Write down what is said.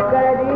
करी